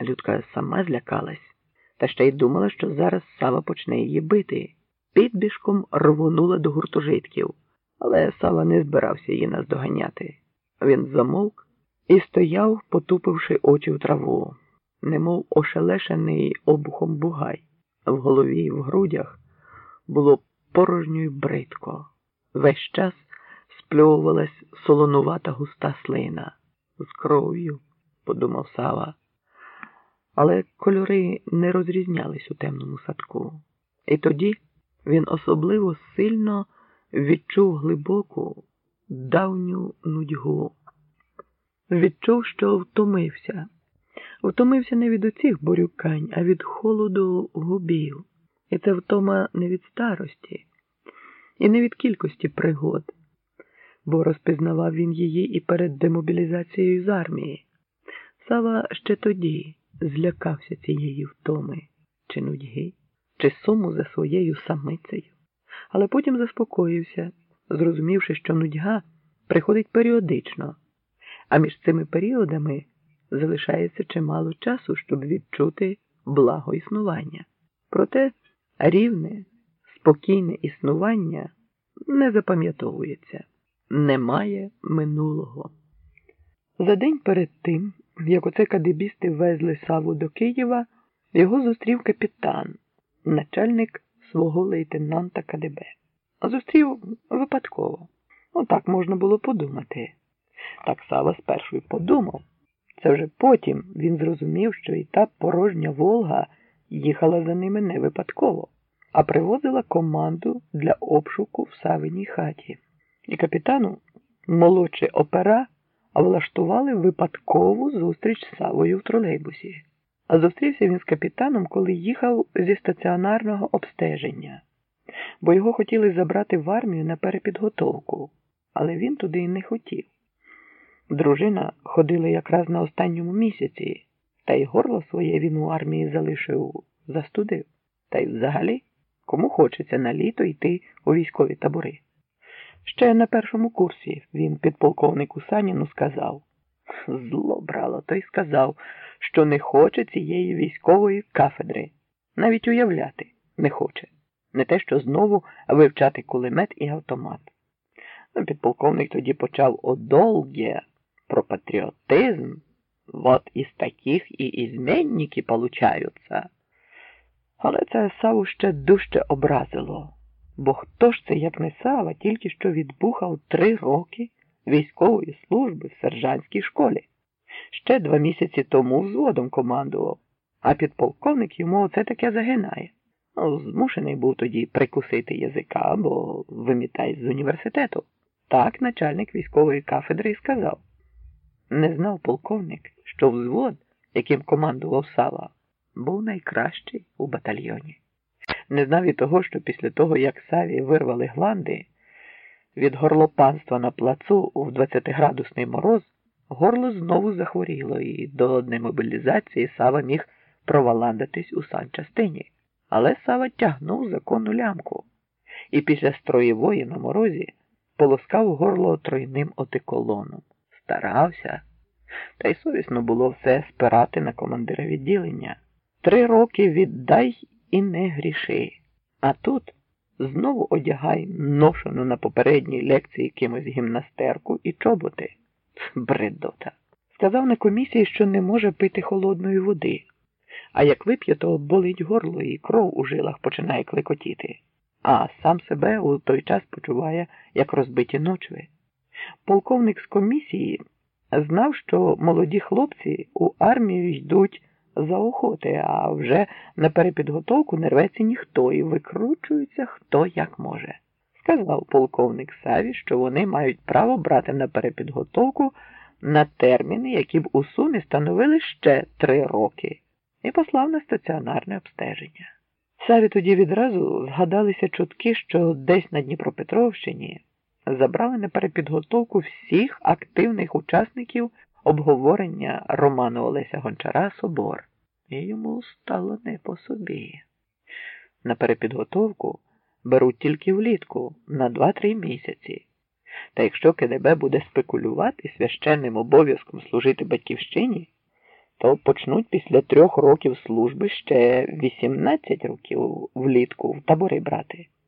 Людка сама злякалась, та ще й думала, що зараз Сава почне її бити. Підбіжком рвонула до гуртожитків, але Сава не збирався її наздоганяти. Він замовк і стояв, потупивши очі в траву, немов ошелешений обухом бугай. В голові і в грудях було порожньо й бридко. Весь час спльовувалась солонувата густа слина. З кров'ю, подумав Сава. Але кольори не розрізнялись у темному садку. І тоді він особливо сильно відчув глибоку, давню нудьгу. Відчув, що втомився. Втомився не від оцих борюкань, а від холоду губів. І це втома не від старості, і не від кількості пригод, бо розпізнавав він її і перед демобілізацією з армії. Сава ще тоді злякався цієї втоми, чи нудьги, чи суму за своєю самицею, але потім заспокоївся, зрозумівши, що нудьга приходить періодично, а між цими періодами залишається чимало часу, щоб відчути благо існування. Проте рівне, спокійне існування не запам'ятовується, немає минулого. За день перед тим, як оце кадебісти везли Саву до Києва, його зустрів капітан, начальник свого лейтенанта КДБ. Зустрів випадково. Ну, так можна було подумати. Так Сава спершу й подумав. Це вже потім він зрозумів, що і та порожня Волга їхала за ними не випадково, а привозила команду для обшуку в Савиній хаті. І капітану молодший опера влаштували випадкову зустріч з Савою в тролейбусі. А зустрівся він з капітаном, коли їхав зі стаціонарного обстеження, бо його хотіли забрати в армію на перепідготовку, але він туди й не хотів. Дружина ходила якраз на останньому місяці, та й горло своє він у армії залишив, застудив. Та й взагалі, кому хочеться на літо йти у військові табори. Ще на першому курсі він підполковнику Саніну сказав зло брало, той сказав, що не хоче цієї військової кафедри. Навіть уявляти не хоче. Не те, що знову вивчати кулемет і автомат. Ну, підполковник тоді почав одолге про патріотизм. Вот із таких і ізменники получаються. Але це Саву ще дужче образило. Бо хто ж це, як не Сава, тільки що відбухав три роки військової служби в сержантській школі. Ще два місяці тому взводом командував, а підполковник йому оце таке загинає. Ну, змушений був тоді прикусити язика, бо вимітай з університету. Так начальник військової кафедри сказав. Не знав полковник, що взвод, яким командував Сава, був найкращий у батальйоні. Не знав і того, що після того, як Саві вирвали гланди, від горлопанства на плацу у 20-градусний мороз, горло знову захворіло, і до демобілізації Сава міг проваландитись у санчастині. Але Сава тягнув законну лямку і після строєвої на морозі полоскав горло тройним отиколоном. Старався, та й совісно було все спирати на командира відділення. Три роки віддай і не гріши. А тут знову одягай ношену на попередній лекції кимось гімнастерку і чоботи. Бредота. Сказав на комісії, що не може пити холодної води, а як вип'є, то болить горло і кров у жилах починає клекотіти, а сам себе у той час почуває, як розбиті ночви. Полковник з комісії знав, що молоді хлопці у армію йдуть за охоти, а вже на перепідготовку не рветься ніхто і викручується хто як може. Сказав полковник Саві, що вони мають право брати на перепідготовку на терміни, які б у сумі становили ще три роки, і послав на стаціонарне обстеження. Саві тоді відразу згадалися чутки, що десь на Дніпропетровщині забрали на перепідготовку всіх активних учасників обговорення роману Олеся Гончара Собор, і йому стало не по собі. На перепідготовку беруть тільки влітку на 2-3 місяці. Та якщо КДБ буде спекулювати священним обов'язком служити батьківщині, то почнуть після трьох років служби ще 18 років влітку в табори брати.